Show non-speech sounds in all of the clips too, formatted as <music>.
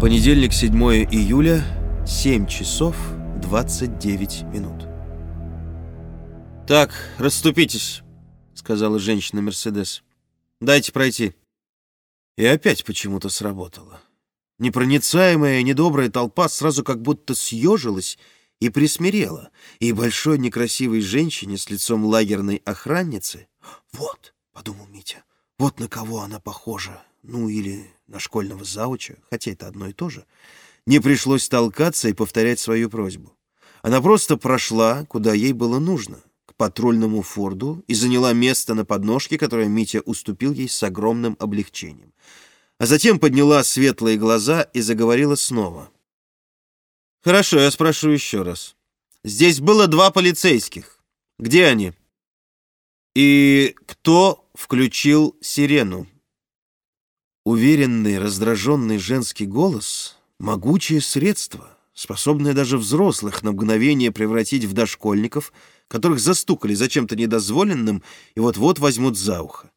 Понедельник, 7 июля, 7 часов 29 минут. «Так, расступитесь», — сказала женщина Мерседес. «Дайте пройти». И опять почему-то сработало. Непроницаемая, недобрая толпа сразу как будто съежилась и присмирела, и большой некрасивой женщине с лицом лагерной охранницы «Вот», — подумал Митя, — «вот на кого она похожа, ну или на школьного зауча, хотя это одно и то же, не пришлось толкаться и повторять свою просьбу. Она просто прошла, куда ей было нужно, к патрульному форду и заняла место на подножке, которое Митя уступил ей с огромным облегчением. А затем подняла светлые глаза и заговорила снова. «Хорошо, я спрошу еще раз. Здесь было два полицейских. Где они?» «И кто включил сирену?» Уверенный, раздраженный женский голос — могучее средство, способное даже взрослых на мгновение превратить в дошкольников, которых застукали за чем-то недозволенным и вот-вот возьмут за ухо.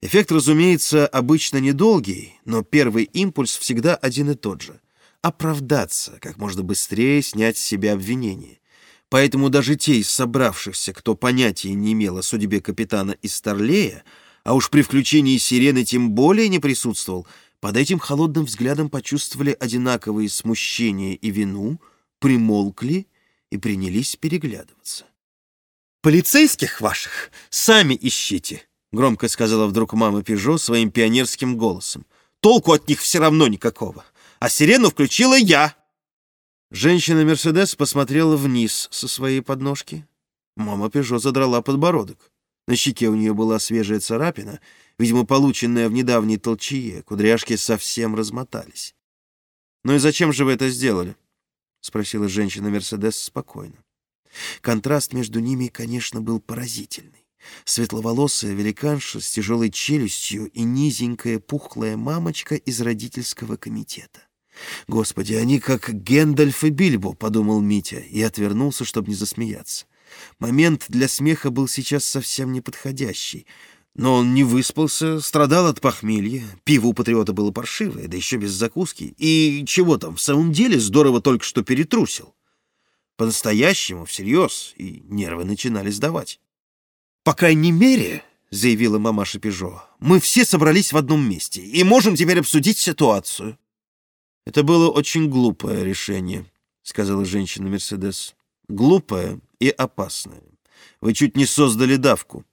Эффект, разумеется, обычно недолгий, но первый импульс всегда один и тот же — оправдаться, как можно быстрее снять с себя обвинение. Поэтому даже те из собравшихся, кто понятия не имел о судьбе капитана из Старлея, а уж при включении сирены тем более не присутствовал, под этим холодным взглядом почувствовали одинаковые смущение и вину, примолкли и принялись переглядываться. «Полицейских ваших сами ищите», — громко сказала вдруг мама Пежо своим пионерским голосом. «Толку от них все равно никакого. А сирену включила я». Женщина Мерседес посмотрела вниз со своей подножки. Мама Пежо задрала подбородок. На щеке у нее была свежая царапина, видимо, полученная в недавней толчее. Кудряшки совсем размотались. «Ну и зачем же вы это сделали?» — спросила женщина Мерседес спокойно. Контраст между ними, конечно, был поразительный. Светловолосая великанша с тяжелой челюстью и низенькая пухлая мамочка из родительского комитета. «Господи, они как Гендальф и Бильбо», — подумал Митя и отвернулся, чтобы не засмеяться. Момент для смеха был сейчас совсем неподходящий. Но он не выспался, страдал от похмелья, пиво у патриота было паршивое, да еще без закуски. И чего там, в самом деле здорово только что перетрусил. По-настоящему, всерьез, и нервы начинали сдавать. «По крайней мере», — заявила мамаша Пежо, — «мы все собрались в одном месте и можем теперь обсудить ситуацию». «Это было очень глупое решение», — сказала женщина Мерседес. «Глупое и опасное. Вы чуть не создали давку».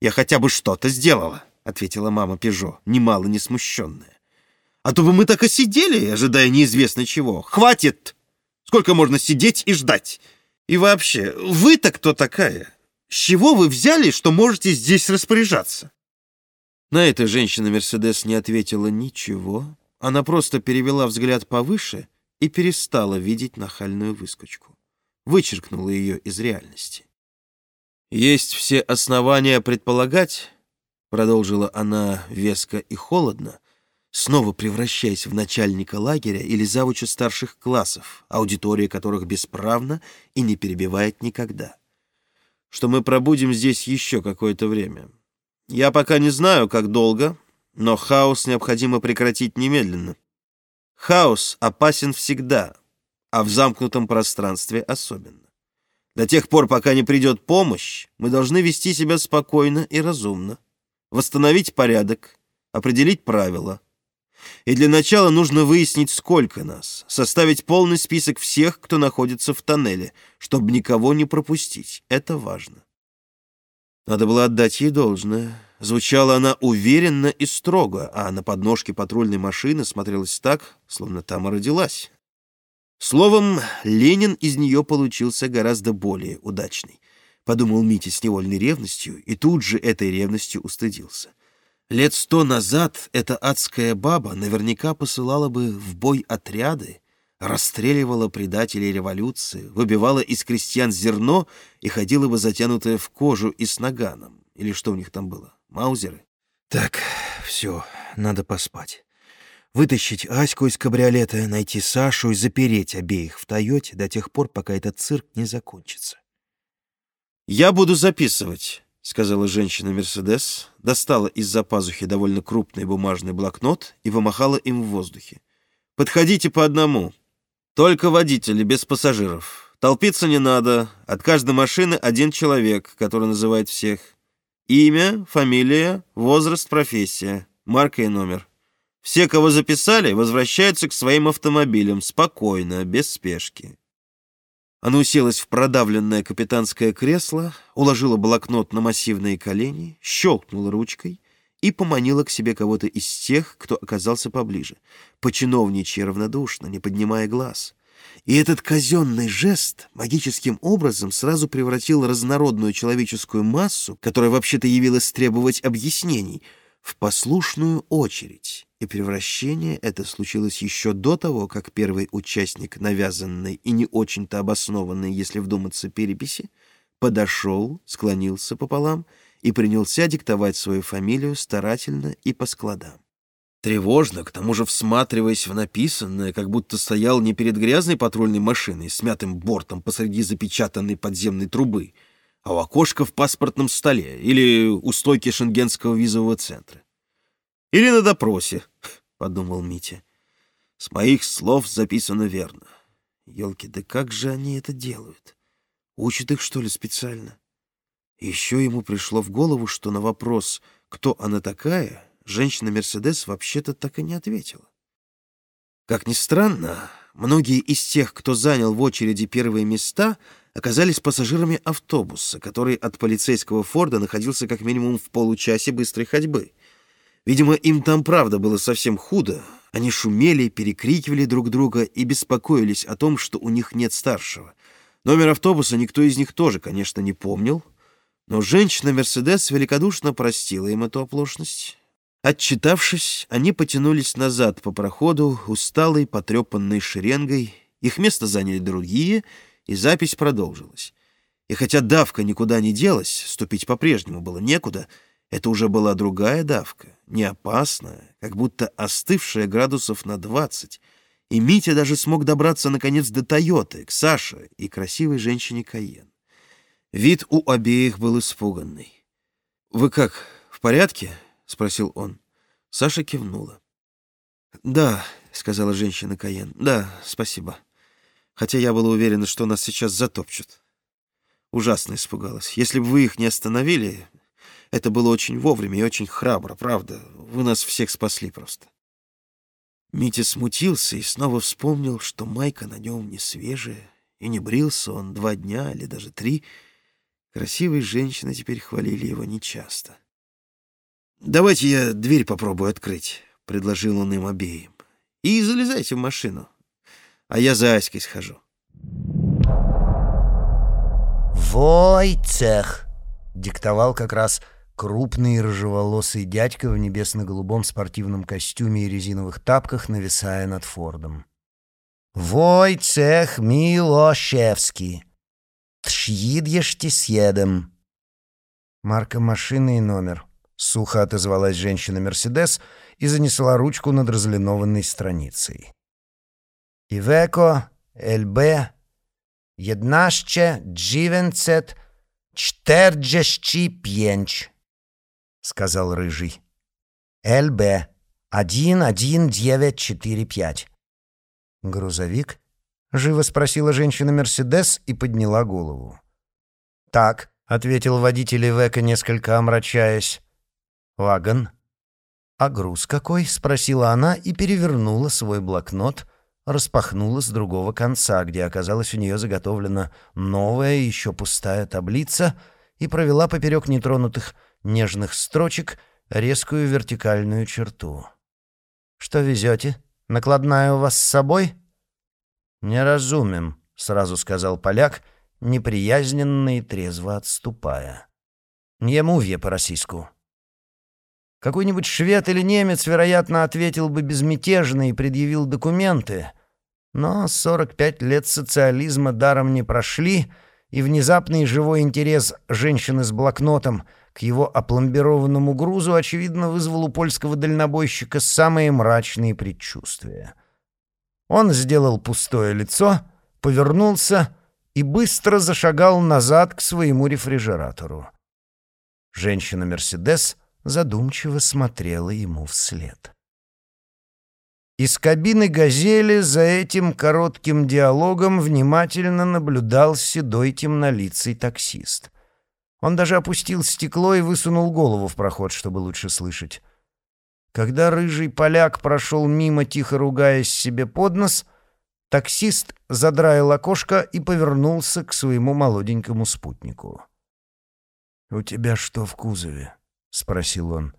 «Я хотя бы что-то сделала», — ответила мама Пежо, немало не смущенная. «А то бы мы так и сидели, ожидая неизвестно чего. Хватит! Сколько можно сидеть и ждать? И вообще, вы-то кто такая? С чего вы взяли, что можете здесь распоряжаться?» На это женщина Мерседес не ответила ничего. Она просто перевела взгляд повыше и перестала видеть нахальную выскочку вычеркнула ее из реальности. «Есть все основания предполагать», — продолжила она веско и холодно, снова превращаясь в начальника лагеря или завуча старших классов, аудитория которых бесправна и не перебивает никогда, что мы пробудем здесь еще какое-то время. Я пока не знаю, как долго, но хаос необходимо прекратить немедленно. Хаос опасен всегда, а в замкнутом пространстве особенно. До тех пор, пока не придет помощь, мы должны вести себя спокойно и разумно, восстановить порядок, определить правила. И для начала нужно выяснить, сколько нас, составить полный список всех, кто находится в тоннеле, чтобы никого не пропустить. Это важно. Надо было отдать ей должное. Звучала она уверенно и строго, а на подножке патрульной машины смотрелась так, словно там и родилась. Словом, Ленин из нее получился гораздо более удачный, подумал Митя с невольной ревностью и тут же этой ревностью устыдился. Лет сто назад эта адская баба наверняка посылала бы в бой отряды, расстреливала предателей революции, выбивала из крестьян зерно и ходила бы затянутая в кожу и с наганом. Или что у них там было? Маузеры? Так, все, надо поспать вытащить Аську из кабриолета, найти Сашу и запереть обеих в Тойоте до тех пор, пока этот цирк не закончится. «Я буду записывать», — сказала женщина Мерседес, достала из-за пазухи довольно крупный бумажный блокнот и помахала им в воздухе. Подходите по одному. Только водители, без пассажиров. Толпиться не надо. От каждой машины один человек, который называет всех. Имя, фамилия, возраст, профессия, марка и номер. Все, кого записали, возвращаются к своим автомобилям спокойно, без спешки. Она уселась в продавленное капитанское кресло, уложила блокнот на массивные колени, щелкнула ручкой и поманила к себе кого-то из тех, кто оказался поближе, починовничьи равнодушно, не поднимая глаз. И этот казенный жест магическим образом сразу превратил разнородную человеческую массу, которая вообще-то явилась требовать объяснений, в послушную очередь и превращение это случилось еще до того, как первый участник навязанной и не очень-то обоснованной, если вдуматься, переписи, подошел, склонился пополам и принялся диктовать свою фамилию старательно и по складам. Тревожно, к тому же всматриваясь в написанное, как будто стоял не перед грязной патрульной машиной с мятым бортом посреди запечатанной подземной трубы, а у окошка в паспортном столе или у стойки шенгенского визового центра. Или на допросе, <laughs> — подумал Митя. С моих слов записано верно. Елки, да как же они это делают? Учат их, что ли, специально? Еще ему пришло в голову, что на вопрос «Кто она такая?» женщина Мерседес вообще-то так и не ответила. Как ни странно, многие из тех, кто занял в очереди первые места, оказались пассажирами автобуса, который от полицейского Форда находился как минимум в получасе быстрой ходьбы — Видимо, им там правда было совсем худо. Они шумели, перекрикивали друг друга и беспокоились о том, что у них нет старшего. Номер автобуса никто из них тоже, конечно, не помнил. Но женщина Мерседес великодушно простила им эту оплошность. Отчитавшись, они потянулись назад по проходу, усталой, потрепанной шеренгой. Их место заняли другие, и запись продолжилась. И хотя давка никуда не делась, ступить по-прежнему было некуда — это уже была другая давка, не опасная, как будто остывшая градусов на двадцать. И Митя даже смог добраться, наконец, до Тойоты, к Саше и красивой женщине Каен. Вид у обеих был испуганный. «Вы как, в порядке?» — спросил он. Саша кивнула. «Да», — сказала женщина Каен, — «да, спасибо. Хотя я была уверена, что нас сейчас затопчут. Ужасно испугалась. Если бы вы их не остановили, это было очень вовремя и очень храбро, правда. Вы нас всех спасли просто. Митя смутился и снова вспомнил, что майка на нем не свежая, и не брился он два дня или даже три. Красивые женщины теперь хвалили его нечасто. «Давайте я дверь попробую открыть», — предложил он им обеим. «И залезайте в машину, а я за Аськой схожу». «Войцех!» — диктовал как раз Крупный рыжеволосый дядька в небесно-голубом спортивном костюме и резиновых тапках, нависая над Фордом. «Войцех Милошевский! Тшьидешьте съедем!» Марка машины и номер. Сухо отозвалась женщина Мерседес и занесла ручку над разлинованной страницей. «Ивеко, ЛБ, еднашче, дживенцет, чтерджещи пьенч» сказал Рыжий. «ЛБ, 11945». «Грузовик?» — живо спросила женщина Мерседес и подняла голову. «Так», — ответил водитель Ивека, несколько омрачаясь. «Вагон». «А груз какой?» — спросила она и перевернула свой блокнот, распахнула с другого конца, где оказалась у нее заготовлена новая, еще пустая таблица, и провела поперек нетронутых нежных строчек резкую вертикальную черту. «Что везете? Накладная у вас с собой?» «Не разумем», — сразу сказал поляк, неприязненно и трезво отступая. «Не мувье по-российску». Какой-нибудь швед или немец, вероятно, ответил бы безмятежно и предъявил документы, но 45 лет социализма даром не прошли, и внезапный живой интерес женщины с блокнотом — к его опломбированному грузу, очевидно, вызвал у польского дальнобойщика самые мрачные предчувствия. Он сделал пустое лицо, повернулся и быстро зашагал назад к своему рефрижератору. Женщина «Мерседес» задумчиво смотрела ему вслед. Из кабины «Газели» за этим коротким диалогом внимательно наблюдал седой темнолицый таксист. Он даже опустил стекло и высунул голову в проход, чтобы лучше слышать. Когда рыжий поляк прошел мимо, тихо ругаясь себе под нос, таксист задраил окошко и повернулся к своему молоденькому спутнику. «У тебя что в кузове?» — спросил он.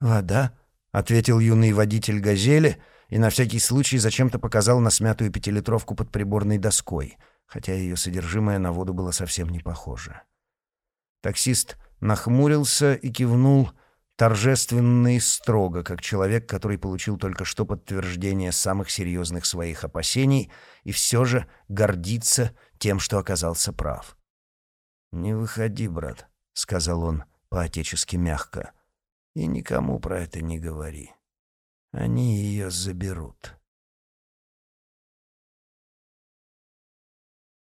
«Вода», — ответил юный водитель «Газели» и на всякий случай зачем-то показал на смятую пятилитровку под приборной доской, хотя ее содержимое на воду было совсем не похоже. Таксист нахмурился и кивнул торжественно и строго, как человек, который получил только что подтверждение самых серьезных своих опасений и все же гордится тем, что оказался прав. «Не выходи, брат», — сказал он по-отечески мягко. И никому про это не говори. Они ее заберут.